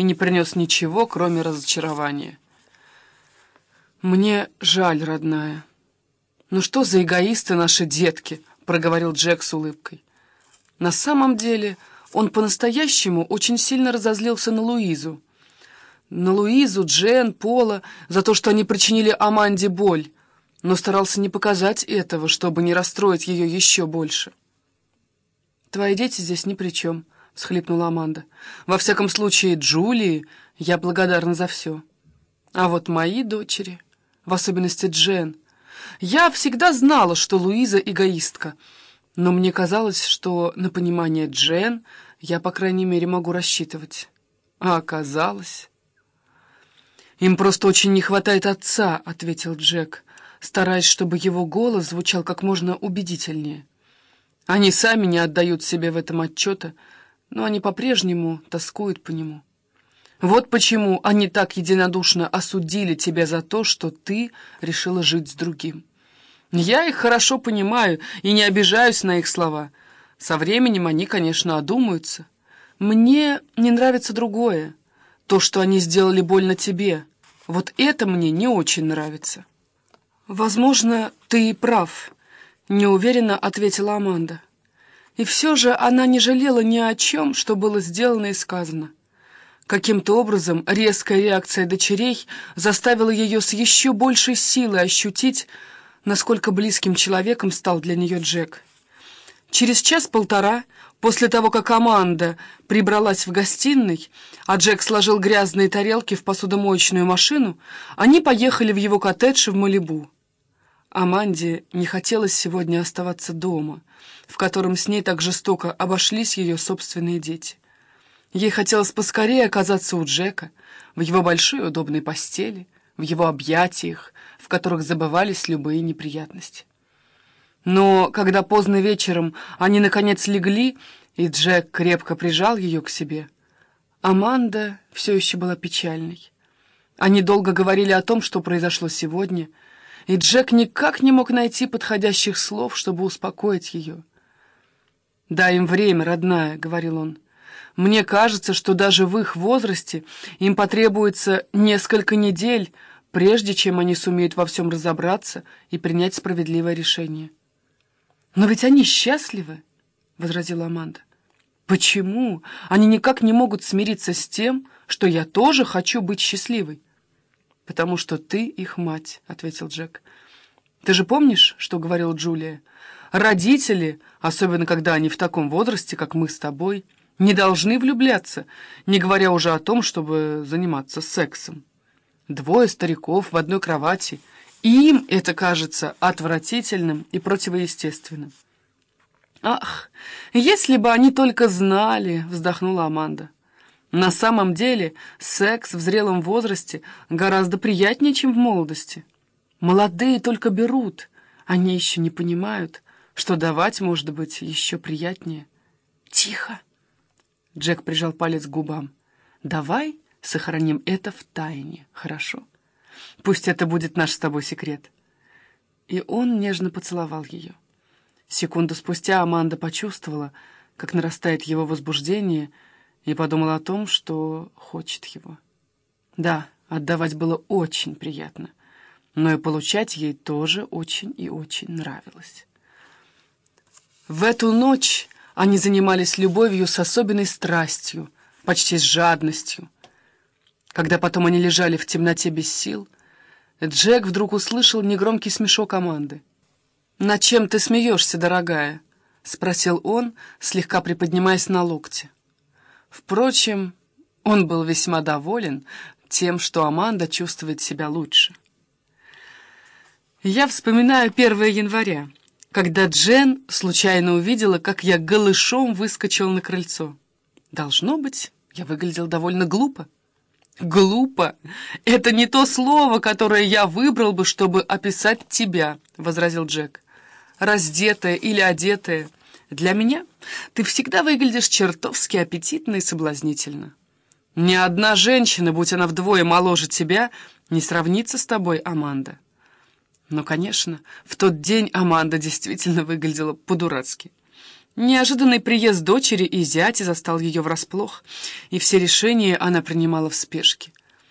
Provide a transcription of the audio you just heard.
и не принес ничего, кроме разочарования. «Мне жаль, родная. Ну что за эгоисты наши детки?» — проговорил Джек с улыбкой. На самом деле он по-настоящему очень сильно разозлился на Луизу. На Луизу, Джен, Пола за то, что они причинили Аманде боль, но старался не показать этого, чтобы не расстроить ее еще больше. «Твои дети здесь ни при чем», — всхлипнула Аманда. «Во всяком случае, Джулии я благодарна за все. А вот мои дочери, в особенности Джен, я всегда знала, что Луиза эгоистка, но мне казалось, что на понимание Джен я, по крайней мере, могу рассчитывать. А оказалось...» «Им просто очень не хватает отца», — ответил Джек, стараясь, чтобы его голос звучал как можно убедительнее. Они сами не отдают себе в этом отчета, но они по-прежнему тоскуют по нему. Вот почему они так единодушно осудили тебя за то, что ты решила жить с другим. Я их хорошо понимаю и не обижаюсь на их слова. Со временем они, конечно, одумаются. Мне не нравится другое. То, что они сделали больно тебе. Вот это мне не очень нравится. Возможно, ты и прав неуверенно ответила Аманда. И все же она не жалела ни о чем, что было сделано и сказано. Каким-то образом резкая реакция дочерей заставила ее с еще большей силой ощутить, насколько близким человеком стал для нее Джек. Через час-полтора, после того, как Аманда прибралась в гостиной, а Джек сложил грязные тарелки в посудомоечную машину, они поехали в его коттедж в Малибу. Аманде не хотелось сегодня оставаться дома, в котором с ней так жестоко обошлись ее собственные дети. Ей хотелось поскорее оказаться у Джека, в его большой удобной постели, в его объятиях, в которых забывались любые неприятности. Но когда поздно вечером они наконец легли, и Джек крепко прижал ее к себе, Аманда все еще была печальной. Они долго говорили о том, что произошло сегодня — и Джек никак не мог найти подходящих слов, чтобы успокоить ее. «Дай им время, родная», — говорил он. «Мне кажется, что даже в их возрасте им потребуется несколько недель, прежде чем они сумеют во всем разобраться и принять справедливое решение». «Но ведь они счастливы», — возразила Аманда. «Почему они никак не могут смириться с тем, что я тоже хочу быть счастливой?» «Потому что ты их мать», — ответил Джек. «Ты же помнишь, что говорила Джулия? Родители, особенно когда они в таком возрасте, как мы с тобой, не должны влюбляться, не говоря уже о том, чтобы заниматься сексом. Двое стариков в одной кровати. Им это кажется отвратительным и противоестественным». «Ах, если бы они только знали!» — вздохнула Аманда. На самом деле секс в зрелом возрасте гораздо приятнее, чем в молодости. Молодые только берут, они еще не понимают, что давать может быть еще приятнее. «Тихо!» Джек прижал палец к губам. «Давай сохраним это в тайне, хорошо? Пусть это будет наш с тобой секрет». И он нежно поцеловал ее. Секунду спустя Аманда почувствовала, как нарастает его возбуждение — и подумал о том, что хочет его. Да, отдавать было очень приятно, но и получать ей тоже очень и очень нравилось. В эту ночь они занимались любовью с особенной страстью, почти с жадностью. Когда потом они лежали в темноте без сил, Джек вдруг услышал негромкий смешок команды. «Над чем ты смеешься, дорогая?» — спросил он, слегка приподнимаясь на локте. Впрочем, он был весьма доволен тем, что Аманда чувствует себя лучше. Я вспоминаю 1 января, когда Джен случайно увидела, как я голышом выскочил на крыльцо. Должно быть, я выглядел довольно глупо. «Глупо! Это не то слово, которое я выбрал бы, чтобы описать тебя», — возразил Джек. «Раздетая или одетая — для меня ты всегда выглядишь чертовски аппетитно и соблазнительно. Ни одна женщина, будь она вдвое моложе тебя, не сравнится с тобой, Аманда. Но, конечно, в тот день Аманда действительно выглядела по-дурацки. Неожиданный приезд дочери и зятя застал ее врасплох, и все решения она принимала в спешке.